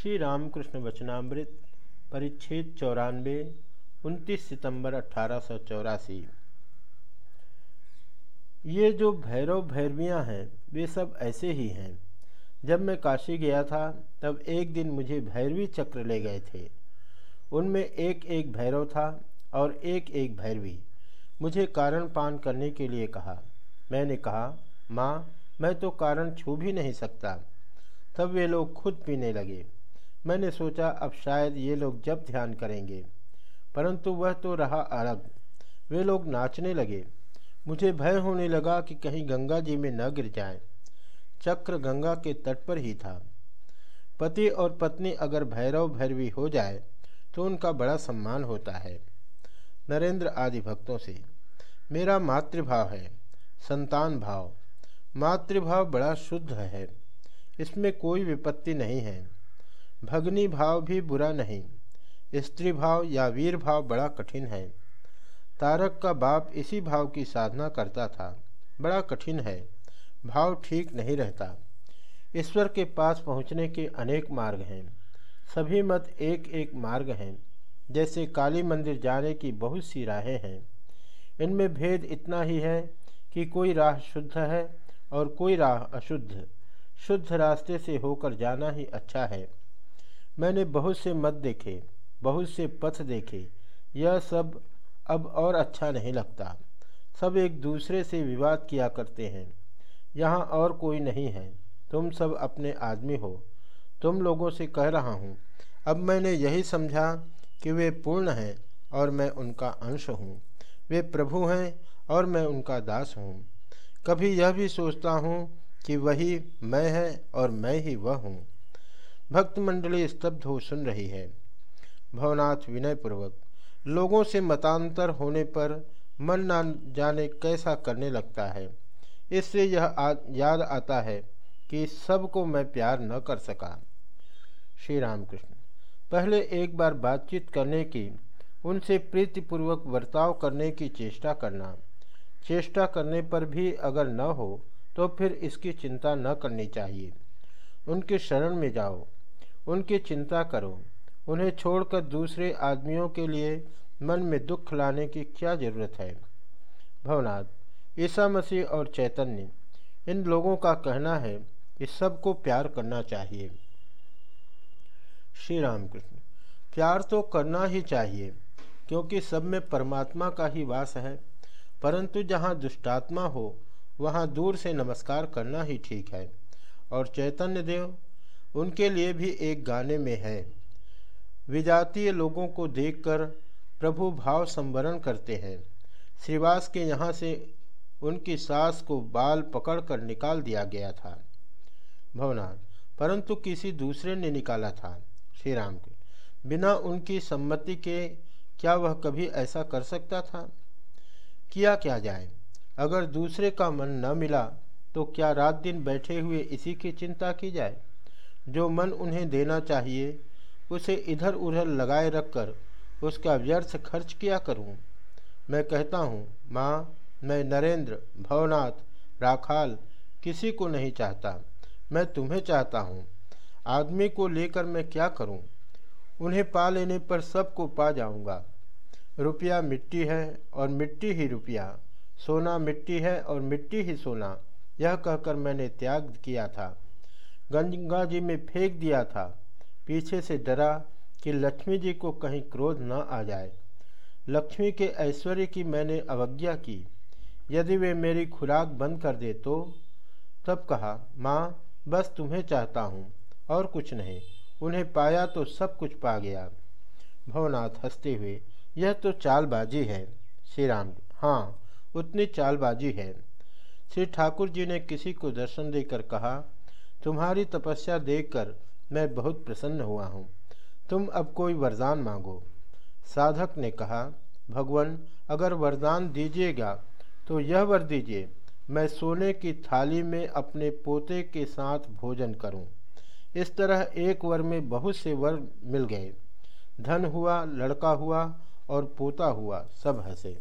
श्री रामकृष्ण वचनामृत परिच्छेद चौरानवे, उनतीस सितंबर अठारह ये जो भैरव भैरवियाँ हैं, वे सब ऐसे ही हैं। जब मैं काशी गया था, तब एक दिन मुझे भैरवी चक्र ले गए थे। उनमें एक एक भैरव था और एक एक भैरवी। मुझे कारण पान करने के लिए कहा। मैंने कहा, माँ, मैं तो कारण छू भी नहीं सकता। तब वे लोग खुद पीने लगे। मैंने सोचा अब शायद ये लोग जब ध्यान करेंगे। परंतु वह तो रहा अलग वे लोग नाचने लगे। मुझे भय होने लगा कि कहीं गंगा जी में न गिर जाए। चक्र गंगा के तट पर ही था। पति और पत्नी अगर भैरव भैरवी हो जाए तो उनका बड़ा सम्मान होता है। नरेंद्र आदि भक्तों से, मेरा मातृभाव है, संतान भाव। मातृभाव बड़ा शुद्ध है। इसमें कोई विपत्ति नहीं है। भगनी भाव भी बुरा नहीं, स्त्री भाव या वीर भाव बड़ा कठिन है। तारक का बाप इसी भाव की साधना करता था, बड़ा कठिन है, भाव ठीक नहीं रहता। ईश्वर के पास पहुँचने के अनेक मार्ग हैं, सभी मत एक एक मार्ग हैं, जैसे काली मंदिर जाने की बहुत सी राहें हैं। इनमें भेद इतना ही है कि कोई राह शुद्ध है और कोई राह अशुद्ध, शुद्ध रास्ते से होकर जाना ही अच्छा है। मैंने बहुत से मत देखे, बहुत से पथ देखे। यह सब अब और अच्छा नहीं लगता। सब एक दूसरे से विवाद किया करते हैं। यहाँ और कोई नहीं है। तुम सब अपने आदमी हो। तुम लोगों से कह रहा हूँ, अब मैंने यही समझा कि वे पूर्ण हैं और मैं उनका अंश हूँ। वे प्रभु हैं और मैं उनका दास हूँ। कभी यह भी सोचता हूँ कि वही मैं है और मैं ही वह हूँ। भक्त मंडली स्तब्ध हो सुन रही है। भवनाथ विनयपूर्वक लोगों से मतांतर होने पर मन ना जाने कैसा करने लगता है। इससे यह आ, याद आता है कि सबको मैं प्यार न कर सका। श्री रामकृष्ण पहले एक बार बातचीत करने की उनसे प्रीतिपूर्वक बर्ताव करने की चेष्टा करना। चेष्टा करने पर भी अगर न हो तो फिर इसकी चिंता न करनी चाहिए। उनके शरण में जाओ। उनकी चिंता करो। उन्हें छोड़कर दूसरे आदमियों के लिए मन में दुख लाने की क्या ज़रूरत है? भवनाथ, ईसा मसीह और चैतन्य, इन लोगों का कहना है कि सबको प्यार करना चाहिए। श्री रामकृष्ण, प्यार तो करना ही चाहिए, क्योंकि सब में परमात्मा का ही वास है। परंतु जहाँ दुष्टात्मा हो, वहाँ दूर से नमस्कार करना ही ठीक है। और चैतन्य देव उनके लिए भी एक गाने में है। विजातीय लोगों को देखकर प्रभु भाव संवरण करते हैं। श्रीवास के यहाँ से उनकी सास को बाल पकड़कर निकाल दिया गया था। भवनाथ परंतु किसी दूसरे ने निकाला था। श्री राम के, बिना उनकी सम्मति के क्या वह कभी ऐसा कर सकता था? किया क्या जाए? अगर दूसरे का मन न मिला तो क्या रात दिन बैठे हुए इसी की चिंता की जाए? जो मन उन्हें देना चाहिए, उसे इधर उधर लगाए रखकर उसका व्यर्थ खर्च किया करूँ? मैं कहता हूँ, माँ, मैं नरेंद्र, भवनाथ, राखाल, किसी को नहीं चाहता। मैं तुम्हें चाहता हूँ। आदमी को लेकर मैं क्या करूँ? उन्हें पा लेने पर सबको पा जाऊँगा। रुपया मिट्टी है और मिट्टी ही रुपया। सोना मिट्टी है और मिट्टी ही सोना। यह कहकर मैंने त्याग किया था। गंगा जी में फेंक दिया था। पीछे से डरा कि लक्ष्मी जी को कहीं क्रोध न आ जाए। लक्ष्मी के ऐश्वर्य की मैंने अवज्ञा की। यदि वे मेरी खुराक बंद कर दे तो? तब कहा, माँ, बस तुम्हें चाहता हूँ, और कुछ नहीं। उन्हें पाया तो सब कुछ पा गया। भवनाथ हँसते हुए, यह तो चालबाजी है। श्री राम हाँ उतनी चालबाजी है। श्री ठाकुर जी ने किसी को दर्शन देकर कहा तुम्हारी तपस्या देखकर मैं बहुत प्रसन्न हुआ हूँ। तुम अब कोई वरदान मांगो। साधक ने कहा, भगवान, अगर वरदान दीजिएगा तो यह वर दीजिए, मैं सोने की थाली में अपने पोते के साथ भोजन करूँ। इस तरह एक वर में बहुत से वर मिल गए। धन हुआ, लड़का हुआ और पोता हुआ, सब हंसे।